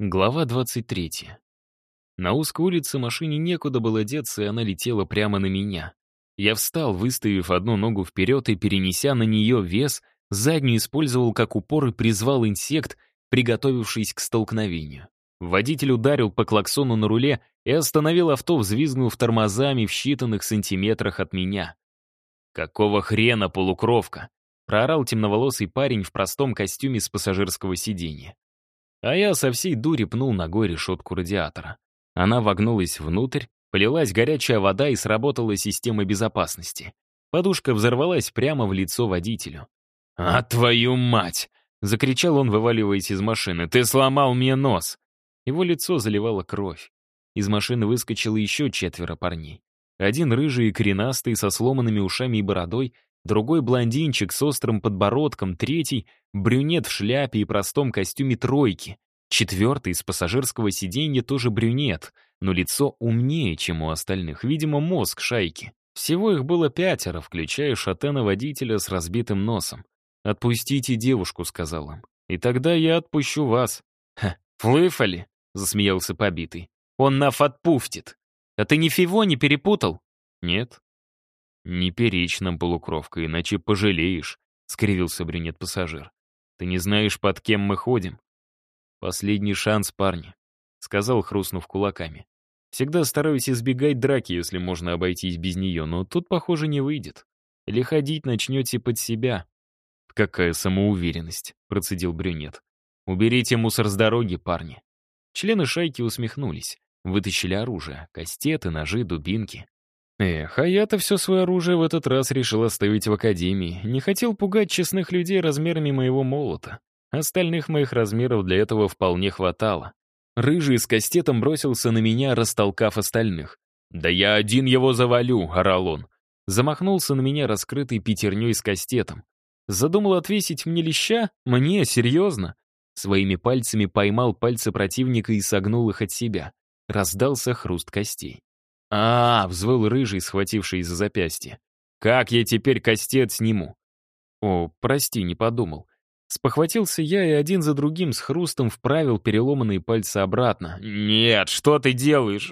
Глава 23. На узкой улице машине некуда было деться, и она летела прямо на меня. Я встал, выставив одну ногу вперед и, перенеся на нее вес, заднюю использовал как упор и призвал инсект, приготовившись к столкновению. Водитель ударил по клаксону на руле и остановил авто, взвизгнув тормозами в считанных сантиметрах от меня. «Какого хрена, полукровка?» — проорал темноволосый парень в простом костюме с пассажирского сиденья. А я со всей дури пнул ногой решетку радиатора. Она вогнулась внутрь, полилась горячая вода и сработала система безопасности. Подушка взорвалась прямо в лицо водителю. «А твою мать!» — закричал он, вываливаясь из машины. «Ты сломал мне нос!» Его лицо заливало кровь. Из машины выскочило еще четверо парней. Один рыжий и коренастый, со сломанными ушами и бородой, другой блондинчик с острым подбородком, третий — брюнет в шляпе и простом костюме тройки, четвертый с пассажирского сиденья тоже брюнет, но лицо умнее, чем у остальных, видимо, мозг шайки. Всего их было пятеро, включая шатена-водителя с разбитым носом. «Отпустите девушку», — сказал он. «И тогда я отпущу вас». «Ха, флыфали?» — засмеялся побитый. «Он наф отпуфтит. А ты ни фиво не перепутал?» «Нет», «Не перечь нам, полукровка, иначе пожалеешь», — скривился брюнет-пассажир. «Ты не знаешь, под кем мы ходим?» «Последний шанс, парни», — сказал, хрустнув кулаками. «Всегда стараюсь избегать драки, если можно обойтись без нее, но тут, похоже, не выйдет. Или ходить начнете под себя». «Какая самоуверенность», — процедил брюнет. «Уберите мусор с дороги, парни». Члены шайки усмехнулись, вытащили оружие, кастеты, ножи, дубинки. Эх, а я-то все свое оружие в этот раз решил оставить в академии. Не хотел пугать честных людей размерами моего молота. Остальных моих размеров для этого вполне хватало. Рыжий с кастетом бросился на меня, растолкав остальных. «Да я один его завалю!» — орал он. Замахнулся на меня раскрытой пятерней с кастетом. Задумал отвесить мне леща? Мне? Серьезно? Своими пальцами поймал пальцы противника и согнул их от себя. Раздался хруст костей. «А, — взвыл рыжий, схвативший за запястье. Как я теперь кастет сниму?» «О, прости, не подумал». Спохватился я и один за другим с хрустом вправил переломанные пальцы обратно. «Нет, что ты делаешь?»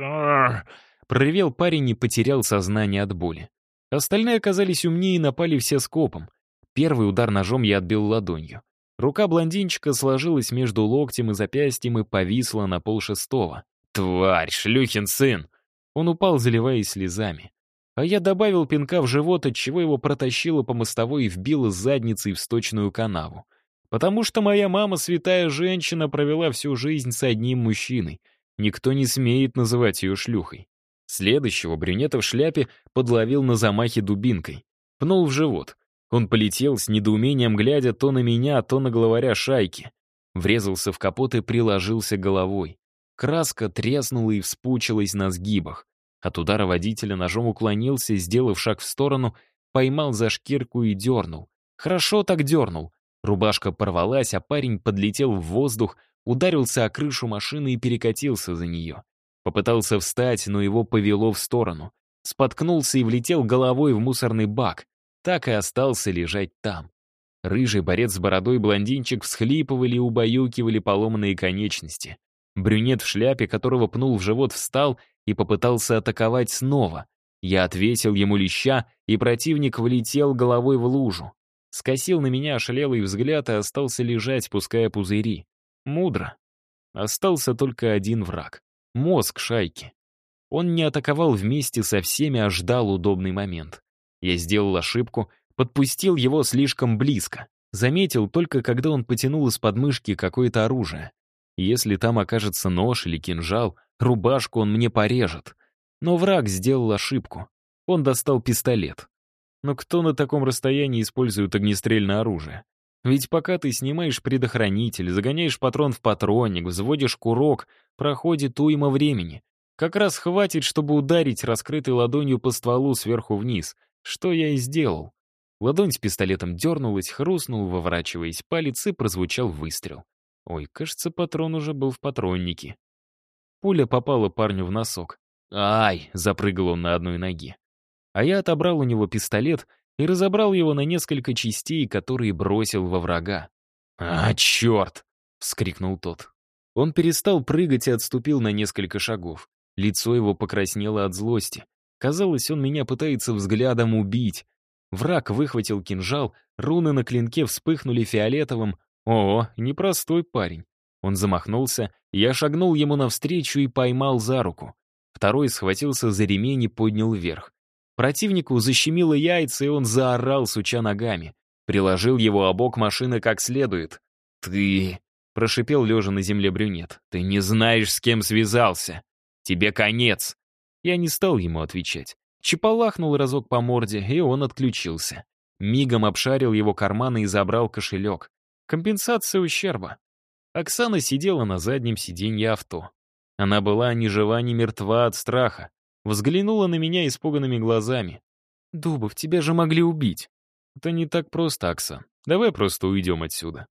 Проревел парень и потерял сознание от боли. Остальные оказались умнее и напали все скопом. Первый удар ножом я отбил ладонью. Рука блондинчика сложилась между локтем и запястьем и повисла на полшестого. «Тварь, шлюхин сын!» Он упал, заливаясь слезами. А я добавил пинка в живот, отчего его протащило по мостовой и вбило задницей в сточную канаву. Потому что моя мама, святая женщина, провела всю жизнь с одним мужчиной. Никто не смеет называть ее шлюхой. Следующего брюнета в шляпе подловил на замахе дубинкой. Пнул в живот. Он полетел с недоумением, глядя то на меня, то на главаря шайки. Врезался в капот и приложился головой. Краска треснула и вспучилась на сгибах. От удара водителя ножом уклонился, сделав шаг в сторону, поймал за шкирку и дернул. Хорошо так дернул. Рубашка порвалась, а парень подлетел в воздух, ударился о крышу машины и перекатился за нее. Попытался встать, но его повело в сторону. Споткнулся и влетел головой в мусорный бак. Так и остался лежать там. Рыжий борец с бородой блондинчик всхлипывали и убаюкивали поломанные конечности. Брюнет в шляпе, которого пнул в живот, встал и попытался атаковать снова. Я отвесил ему леща, и противник влетел головой в лужу. Скосил на меня ошалелый взгляд и остался лежать, пуская пузыри. Мудро. Остался только один враг — мозг шайки. Он не атаковал вместе со всеми, а ждал удобный момент. Я сделал ошибку, подпустил его слишком близко. Заметил только, когда он потянул из подмышки какое-то оружие. Если там окажется нож или кинжал, рубашку он мне порежет. Но враг сделал ошибку. Он достал пистолет. Но кто на таком расстоянии использует огнестрельное оружие? Ведь пока ты снимаешь предохранитель, загоняешь патрон в патронник, взводишь курок, проходит уйма времени. Как раз хватит, чтобы ударить раскрытой ладонью по стволу сверху вниз, что я и сделал. Ладонь с пистолетом дернулась, хрустнул, выворачиваясь палец, и прозвучал выстрел. Ой, кажется, патрон уже был в патроннике. Пуля попала парню в носок. «Ай!» — запрыгал он на одной ноге. А я отобрал у него пистолет и разобрал его на несколько частей, которые бросил во врага. «А, черт!» — вскрикнул тот. Он перестал прыгать и отступил на несколько шагов. Лицо его покраснело от злости. Казалось, он меня пытается взглядом убить. Враг выхватил кинжал, руны на клинке вспыхнули фиолетовым. О, непростой парень. Он замахнулся, я шагнул ему навстречу и поймал за руку. Второй схватился за ремень и поднял вверх. Противнику защемило яйца, и он заорал, суча ногами. Приложил его обок машины как следует. «Ты...» — прошипел лежа на земле брюнет. «Ты не знаешь, с кем связался. Тебе конец!» Я не стал ему отвечать. Чапалахнул разок по морде, и он отключился. Мигом обшарил его карманы и забрал кошелек. Компенсация ущерба. Оксана сидела на заднем сиденье авто. Она была ни жива, ни мертва от страха. Взглянула на меня испуганными глазами. «Дубов, тебя же могли убить». «Это не так просто, Оксан. Давай просто уйдем отсюда».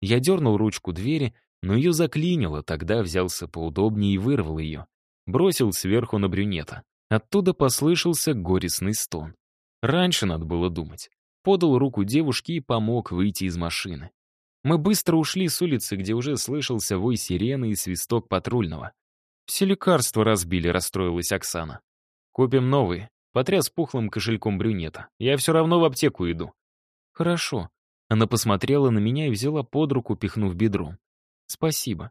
Я дернул ручку двери, но ее заклинило, тогда взялся поудобнее и вырвал ее. Бросил сверху на брюнета. Оттуда послышался горестный стон. Раньше надо было думать. Подал руку девушке и помог выйти из машины. Мы быстро ушли с улицы, где уже слышался вой сирены и свисток патрульного. «Все лекарства разбили», — расстроилась Оксана. «Купим новые», — потряс пухлым кошельком брюнета. «Я все равно в аптеку иду». «Хорошо». Она посмотрела на меня и взяла под руку, пихнув бедром. «Спасибо.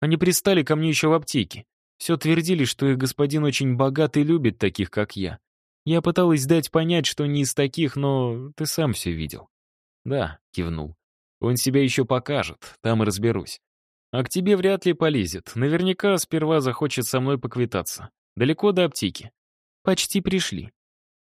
Они пристали ко мне еще в аптеке. Все твердили, что их господин очень богат и любит таких, как я. Я пыталась дать понять, что не из таких, но ты сам все видел». «Да», — кивнул. «Он себя еще покажет, там и разберусь. А к тебе вряд ли полезет. Наверняка сперва захочет со мной поквитаться. Далеко до аптеки. Почти пришли.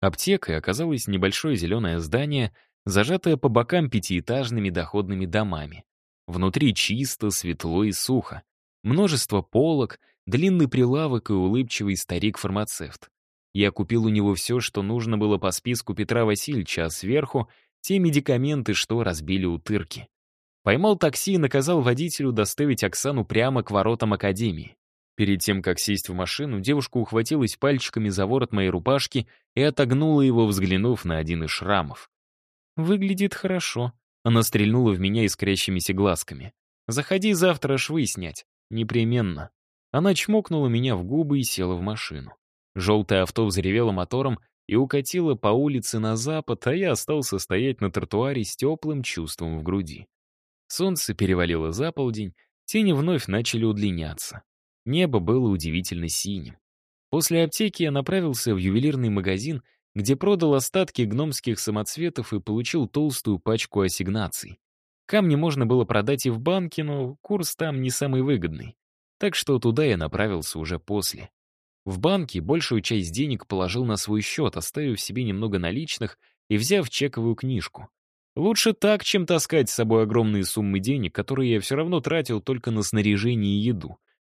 Аптекой оказалось небольшое зеленое здание, зажатое по бокам пятиэтажными доходными домами. Внутри чисто, светло и сухо. Множество полок, длинный прилавок и улыбчивый старик-фармацевт. Я купил у него все, что нужно было по списку Петра Васильевича, а сверху — те медикаменты, что разбили утырки. Поймал такси и наказал водителю доставить Оксану прямо к воротам академии. Перед тем, как сесть в машину, девушка ухватилась пальчиками за ворот моей рубашки и отогнула его, взглянув на один из шрамов. «Выглядит хорошо», — она стрельнула в меня искрящимися глазками. «Заходи завтра швы снять. Непременно». Она чмокнула меня в губы и села в машину. Желтое авто взревело мотором и укатило по улице на запад, а я остался стоять на тротуаре с теплым чувством в груди. Солнце перевалило за полдень, тени вновь начали удлиняться. Небо было удивительно синим. После аптеки я направился в ювелирный магазин, где продал остатки гномских самоцветов и получил толстую пачку ассигнаций. Камни можно было продать и в банке, но курс там не самый выгодный. Так что туда я направился уже после. В банке большую часть денег положил на свой счет, оставив себе немного наличных и взяв чековую книжку. Лучше так, чем таскать с собой огромные суммы денег, которые я все равно тратил только на снаряжение и еду.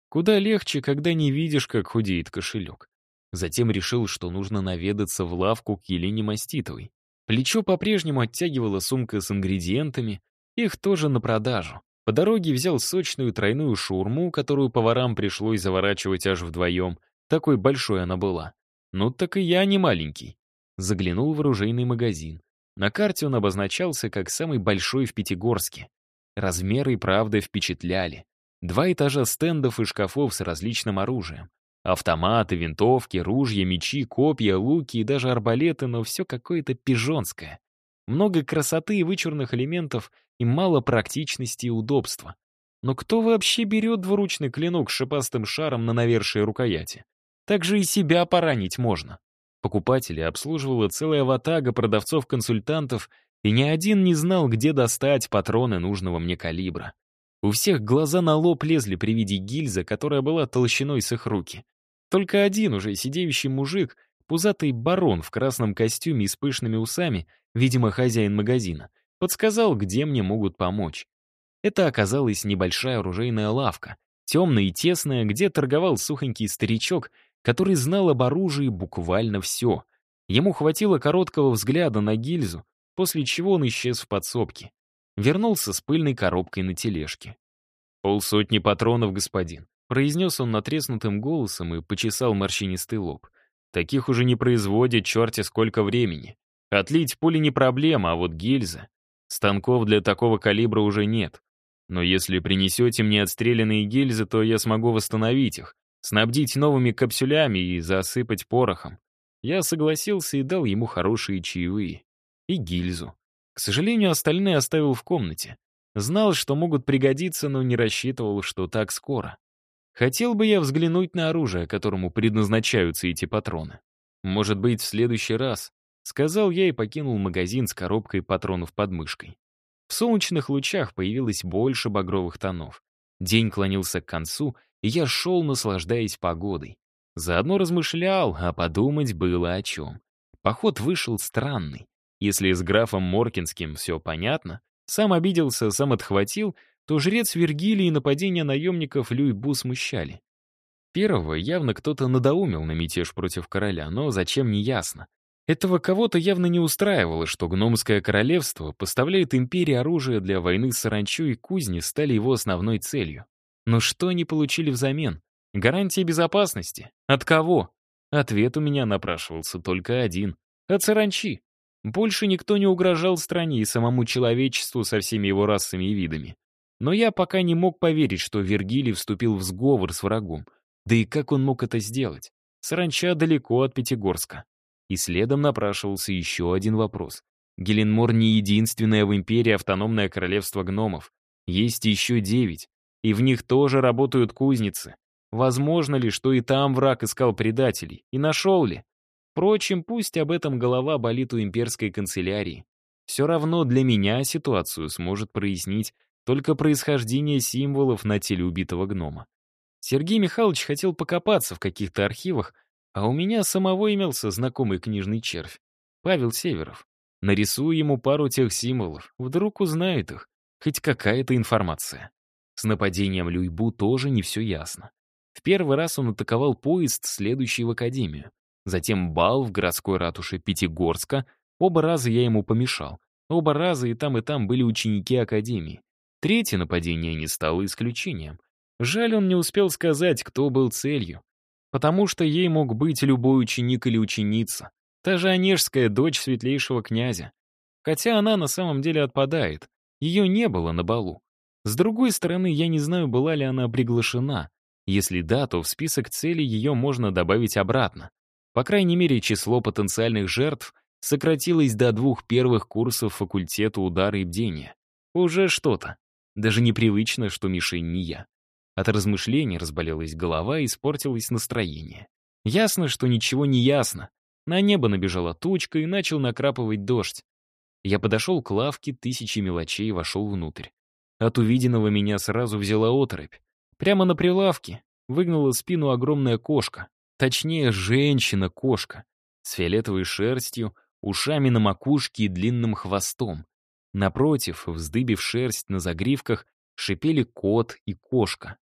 Куда легче, когда не видишь, как худеет кошелек. Затем решил, что нужно наведаться в лавку к Елене Маститовой. Плечо по-прежнему оттягивала сумка с ингредиентами, их тоже на продажу. По дороге взял сочную тройную шаурму, которую поварам пришлось заворачивать аж вдвоем. Такой большой она была. Ну так и я не маленький. Заглянул в оружейный магазин. На карте он обозначался как самый большой в Пятигорске. Размеры и правда впечатляли. Два этажа стендов и шкафов с различным оружием. Автоматы, винтовки, ружья, мечи, копья, луки и даже арбалеты, но все какое-то пижонское. Много красоты и вычурных элементов и мало практичности и удобства. Но кто вообще берет двуручный клинок с шипастым шаром на навершие рукояти? Так же и себя поранить можно. Покупателей обслуживала целая ватага продавцов-консультантов, и ни один не знал, где достать патроны нужного мне калибра. У всех глаза на лоб лезли при виде гильзы, которая была толщиной с их руки. Только один уже сидеющий мужик, пузатый барон в красном костюме и с пышными усами, видимо, хозяин магазина, подсказал, где мне могут помочь. Это оказалась небольшая оружейная лавка, темная и тесная, где торговал сухонький старичок который знал об оружии буквально все. Ему хватило короткого взгляда на гильзу, после чего он исчез в подсобке. Вернулся с пыльной коробкой на тележке. «Полсотни патронов, господин», — произнес он натреснутым голосом и почесал морщинистый лоб. «Таких уже не производят черти сколько времени. Отлить пули не проблема, а вот гильза. Станков для такого калибра уже нет. Но если принесете мне отстрелянные гильзы, то я смогу восстановить их, снабдить новыми капсулями и засыпать порохом. Я согласился и дал ему хорошие чаевые. И гильзу. К сожалению, остальные оставил в комнате. Знал, что могут пригодиться, но не рассчитывал, что так скоро. Хотел бы я взглянуть на оружие, которому предназначаются эти патроны. Может быть, в следующий раз, сказал я и покинул магазин с коробкой патронов под мышкой. В солнечных лучах появилось больше багровых тонов. День клонился к концу, я шел, наслаждаясь погодой. Заодно размышлял, а подумать было о чем. Поход вышел странный. Если с графом Моркинским все понятно, сам обиделся, сам отхватил, то жрец Вергилий и нападение наемников Люйбу смущали. Первого явно кто-то надоумил на мятеж против короля, но зачем не ясно. Этого кого-то явно не устраивало, что гномское королевство поставляет империи оружие для войны с саранчу и кузни стали его основной целью. Но что они получили взамен? Гарантии безопасности? От кого? Ответ у меня напрашивался только один. От саранчи. Больше никто не угрожал стране и самому человечеству со всеми его расами и видами. Но я пока не мог поверить, что Вергилий вступил в сговор с врагом. Да и как он мог это сделать? Саранча далеко от Пятигорска. И следом напрашивался еще один вопрос. Геленмор не единственное в империи автономное королевство гномов. Есть еще девять, и в них тоже работают кузницы. Возможно ли, что и там враг искал предателей? И нашел ли? Впрочем, пусть об этом голова болит у имперской канцелярии. Все равно для меня ситуацию сможет прояснить только происхождение символов на теле убитого гнома. Сергей Михайлович хотел покопаться в каких-то архивах, а у меня самого имелся знакомый книжный червь. Павел Северов. Нарисую ему пару тех символов, вдруг узнает их. Хоть какая-то информация. С нападением Люйбу тоже не все ясно. В первый раз он атаковал поезд, следующий в академию. Затем бал в городской ратуше Пятигорска. Оба раза я ему помешал. Оба раза и там, и там были ученики академии. Третье нападение не стало исключением. Жаль, он не успел сказать, кто был целью потому что ей мог быть любой ученик или ученица, та же Онежская дочь светлейшего князя. Хотя она на самом деле отпадает, ее не было на балу. С другой стороны, я не знаю, была ли она приглашена. Если да, то в список целей ее можно добавить обратно. По крайней мере, число потенциальных жертв сократилось до двух первых курсов факультета удара и бдения. Уже что-то. Даже непривычно, что мишень не я. От размышлений разболелась голова и испортилось настроение. Ясно, что ничего не ясно. На небо набежала тучка и начал накрапывать дождь. Я подошел к лавке тысячи мелочей и вошел внутрь. От увиденного меня сразу взяла оторопь. Прямо на прилавке выгнала спину огромная кошка. Точнее, женщина-кошка. С фиолетовой шерстью, ушами на макушке и длинным хвостом. Напротив, вздыбив шерсть на загривках, шипели кот и кошка.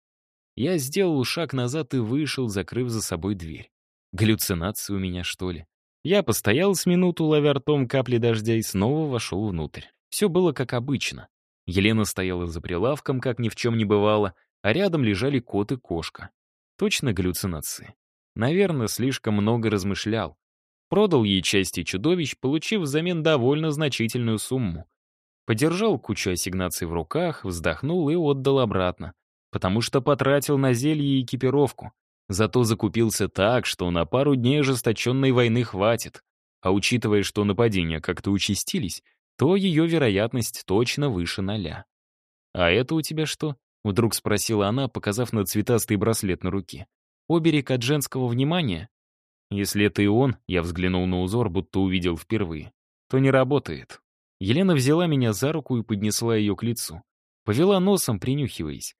Я сделал шаг назад и вышел, закрыв за собой дверь. Галлюцинации у меня, что ли? Я постоял с минуту, ловя ртом капли дождя, и снова вошел внутрь. Все было как обычно. Елена стояла за прилавком, как ни в чем не бывало, а рядом лежали кот и кошка. Точно галлюцинации. Наверное, слишком много размышлял. Продал ей части чудовищ, получив взамен довольно значительную сумму. Подержал кучу ассигнаций в руках, вздохнул и отдал обратно потому что потратил на зелье и экипировку. Зато закупился так, что на пару дней ожесточенной войны хватит. А учитывая, что нападения как-то участились, то ее вероятность точно выше ноля. «А это у тебя что?» — вдруг спросила она, показав на цветастый браслет на руке. «Оберег от женского внимания?» «Если это и он», — я взглянул на узор, будто увидел впервые, то не работает. Елена взяла меня за руку и поднесла ее к лицу. Повела носом, принюхиваясь.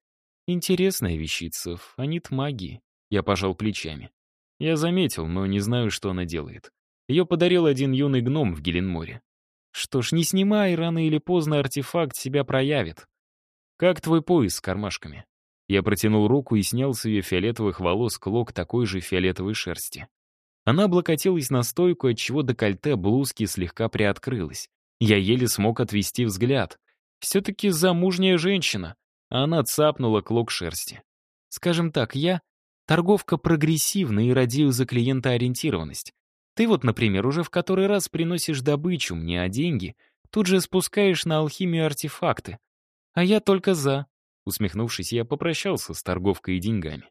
Интересная вещица, фонит магии. Я пожал плечами. Я заметил, но не знаю, что она делает. Ее подарил один юный гном в Геленморе. Что ж, не снимай, рано или поздно артефакт себя проявит. Как твой пояс с кармашками? Я протянул руку и снял с ее фиолетовых волос клок такой же фиолетовой шерсти. Она облокотилась на стойку, отчего декольте блузки слегка приоткрылось. Я еле смог отвести взгляд. Все-таки замужняя женщина, а она цапнула клок шерсти. Скажем так, я — торговка прогрессивная и радею за клиентоориентированность. Ты вот, например, уже в который раз приносишь добычу мне, а деньги тут же спускаешь на алхимию артефакты. А я только за. Усмехнувшись, я попрощался с торговкой и деньгами.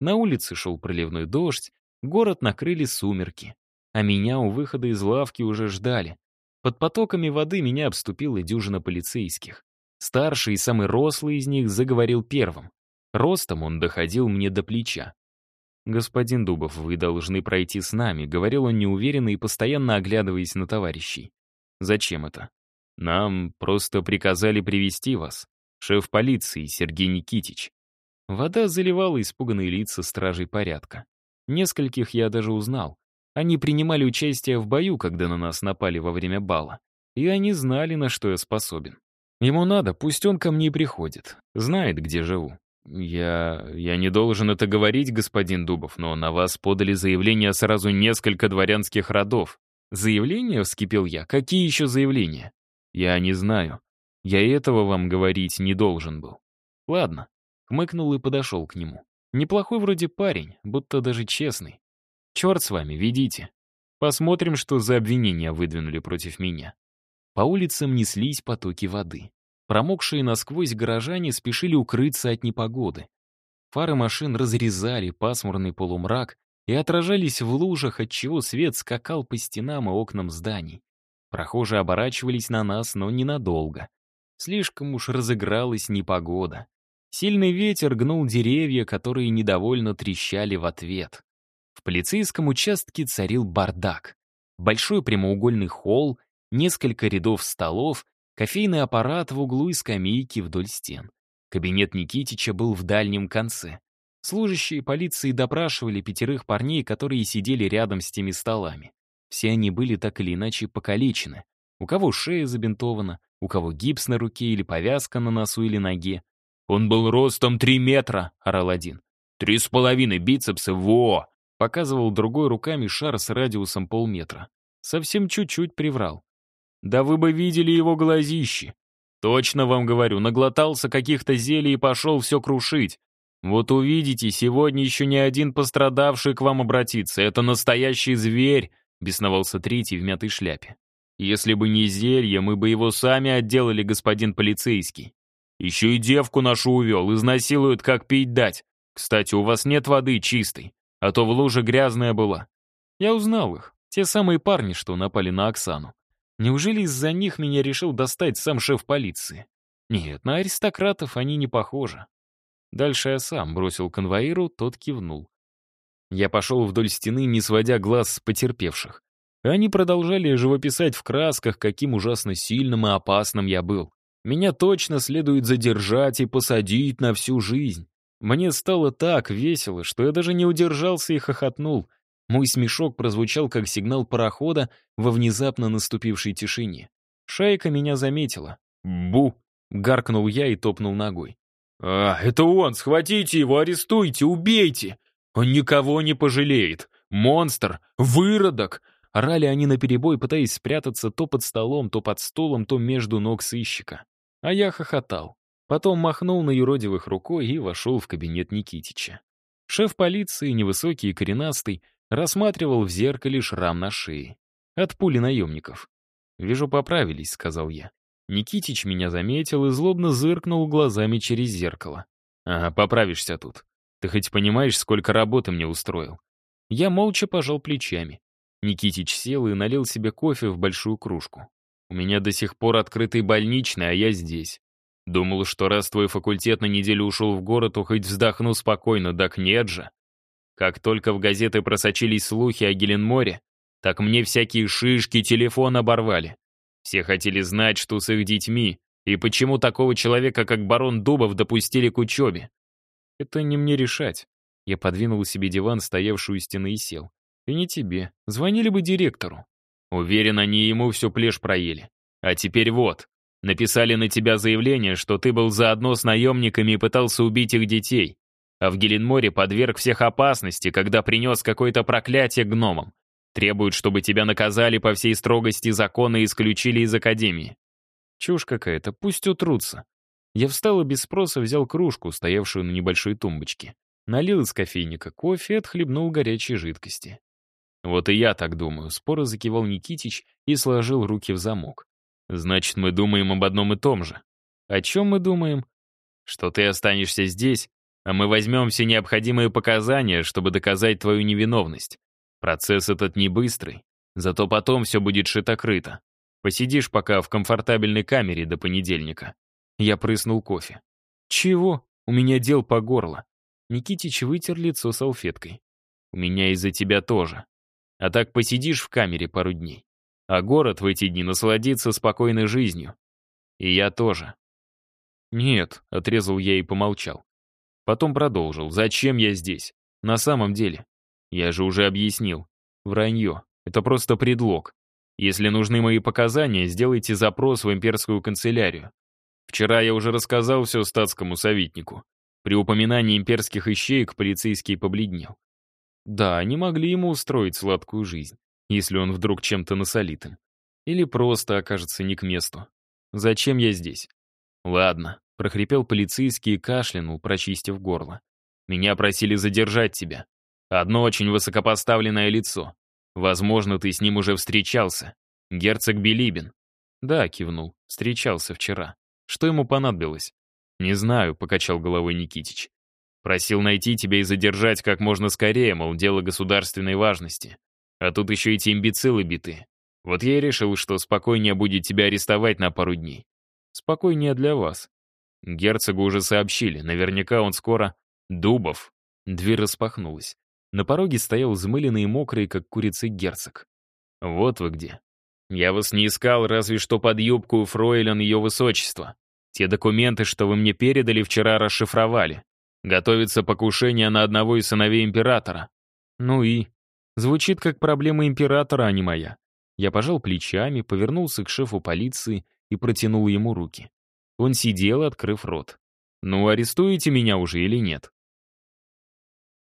На улице шел проливной дождь, город накрыли сумерки. А меня у выхода из лавки уже ждали. Под потоками воды меня обступила дюжина полицейских. Старший и самый рослый из них заговорил первым. Ростом он доходил мне до плеча. «Господин Дубов, вы должны пройти с нами», — говорил он неуверенно и постоянно оглядываясь на товарищей. «Зачем это?» «Нам просто приказали привести вас. Шеф полиции Сергей Никитич». Вода заливала испуганные лица стражей порядка. Нескольких я даже узнал. Они принимали участие в бою, когда на нас напали во время бала. И они знали, на что я способен. Ему надо, пусть он ко мне приходит. Знает, где живу. «Я... я не должен это говорить, господин Дубов, но на вас подали заявление сразу несколько дворянских родов». «Заявления?» — вскипел я. «Какие еще заявления?» «Я не знаю. Я этого вам говорить не должен был». «Ладно». Хмыкнул и подошел к нему. Неплохой вроде парень, будто даже честный. Черт с вами, ведите. Посмотрим, что за обвинения выдвинули против меня. По улицам неслись потоки воды. Промокшие насквозь горожане спешили укрыться от непогоды. Фары машин разрезали пасмурный полумрак и отражались в лужах, отчего свет скакал по стенам и окнам зданий. Прохожие оборачивались на нас, но ненадолго. Слишком уж разыгралась непогода. Сильный ветер гнул деревья, которые недовольно трещали в ответ. В полицейском участке царил бардак. Большой прямоугольный холл, несколько рядов столов Кофейный аппарат в углу и скамейки вдоль стен. Кабинет Никитича был в дальнем конце. Служащие полиции допрашивали пятерых парней, которые сидели рядом с теми столами. Все они были так или иначе покалечены. У кого шея забинтована, у кого гипс на руке или повязка на носу или ноге. «Он был ростом три метра», — орал один. «Три с половиной бицепса, во!» Показывал другой руками шар с радиусом полметра. Совсем чуть-чуть приврал. Да вы бы видели его глазищи. Точно вам говорю, наглотался каких-то зелий и пошел все крушить. Вот увидите, сегодня еще ни один пострадавший к вам обратится. Это настоящий зверь, бесновался третий в мятой шляпе. Если бы не зелье, мы бы его сами отделали, господин полицейский. Еще и девку нашу увел, изнасилуют, как пить дать. Кстати, у вас нет воды чистой, а то в луже грязная была. Я узнал их, те самые парни, что напали на Оксану. Неужели из-за них меня решил достать сам шеф полиции? Нет, на аристократов они не похожи. Дальше я сам бросил конвоиру, тот кивнул. Я пошел вдоль стены, не сводя глаз с потерпевших. Они продолжали живописать в красках, каким ужасно сильным и опасным я был. Меня точно следует задержать и посадить на всю жизнь. Мне стало так весело, что я даже не удержался и хохотнул — мой смешок прозвучал как сигнал парохода во внезапно наступившей тишине. Шайка меня заметила. «Бу!» — гаркнул я и топнул ногой. «А, это он! Схватите его, арестуйте, убейте! Он никого не пожалеет! Монстр! Выродок!» Орали они наперебой, пытаясь спрятаться то под столом, то под стулом, то между ног сыщика. А я хохотал. Потом махнул на юродивых рукой и вошел в кабинет Никитича. Шеф полиции, невысокий и коренастый, Рассматривал в зеркале шрам на шее. От пули наемников. «Вижу, поправились», — сказал я. Никитич меня заметил и злобно зыркнул глазами через зеркало. «Ага, поправишься тут. Ты хоть понимаешь, сколько работы мне устроил?» Я молча пожал плечами. Никитич сел и налил себе кофе в большую кружку. «У меня до сих пор открытый больничный, а я здесь. Думал, что раз твой факультет на неделю ушел в город, то хоть вздохну спокойно, так нет же. Как только в газеты просочились слухи о Геленморе, так мне всякие шишки телефон оборвали. Все хотели знать, что с их детьми, и почему такого человека, как барон Дубов, допустили к учебе. Это не мне решать. Я подвинул себе диван, стоявший у стены, и сел. И не тебе. Звонили бы директору. Уверен, они ему всю плешь проели. А теперь вот. Написали на тебя заявление, что ты был заодно с наемниками и пытался убить их детей а в Геленморе подверг всех опасности, когда принес какое-то проклятие гномам. Требуют, чтобы тебя наказали по всей строгости закона и исключили из академии. Чушь какая-то, пусть утрутся. Я встал и без спроса взял кружку, стоявшую на небольшой тумбочке. Налил из кофейника кофе и отхлебнул горячей жидкости. Вот и я так думаю, споро закивал Никитич и сложил руки в замок. Значит, мы думаем об одном и том же. О чем мы думаем? что ты останешься здесь, а мы возьмем все необходимые показания, чтобы доказать твою невиновность. Процесс этот не быстрый, зато потом все будет шито-крыто. Посидишь пока в комфортабельной камере до понедельника. Я прыснул кофе. Чего? У меня дел по горло. Никитич вытер лицо салфеткой. У меня из-за тебя тоже. А так посидишь в камере пару дней. А город в эти дни насладится спокойной жизнью. И я тоже. Нет, отрезал я и помолчал. Потом продолжил. Зачем я здесь? На самом деле. Я же уже объяснил. Вранье. Это просто предлог. Если нужны мои показания, сделайте запрос в имперскую канцелярию. Вчера я уже рассказал все статскому советнику. При упоминании имперских ищеек полицейский побледнел. Да, они могли ему устроить сладкую жизнь, если он вдруг чем-то насолит им. Или просто окажется не к месту. Зачем я здесь? Ладно, прохрипел полицейский и кашлянул, прочистив горло. Меня просили задержать тебя. Одно очень высокопоставленное лицо. Возможно, ты с ним уже встречался. Герцог Билибин. Да, кивнул. Встречался вчера. Что ему понадобилось? Не знаю, покачал головой Никитич. Просил найти тебя и задержать как можно скорее, мол, дело государственной важности. А тут еще эти имбецилы биты. Вот я и решил, что спокойнее будет тебя арестовать на пару дней. Спокойнее для вас. Герцогу уже сообщили, наверняка он скоро... Дубов. Дверь распахнулась. На пороге стоял взмыленный и мокрый, как курица герцог. «Вот вы где. Я вас не искал, разве что под юбку фройлен ее высочества. Те документы, что вы мне передали, вчера расшифровали. Готовится покушение на одного из сыновей императора. Ну и? Звучит как проблема императора, а не моя. Я пожал плечами, повернулся к шефу полиции и протянул ему руки. Он сидел, открыв рот. «Ну, арестуете меня уже или нет?»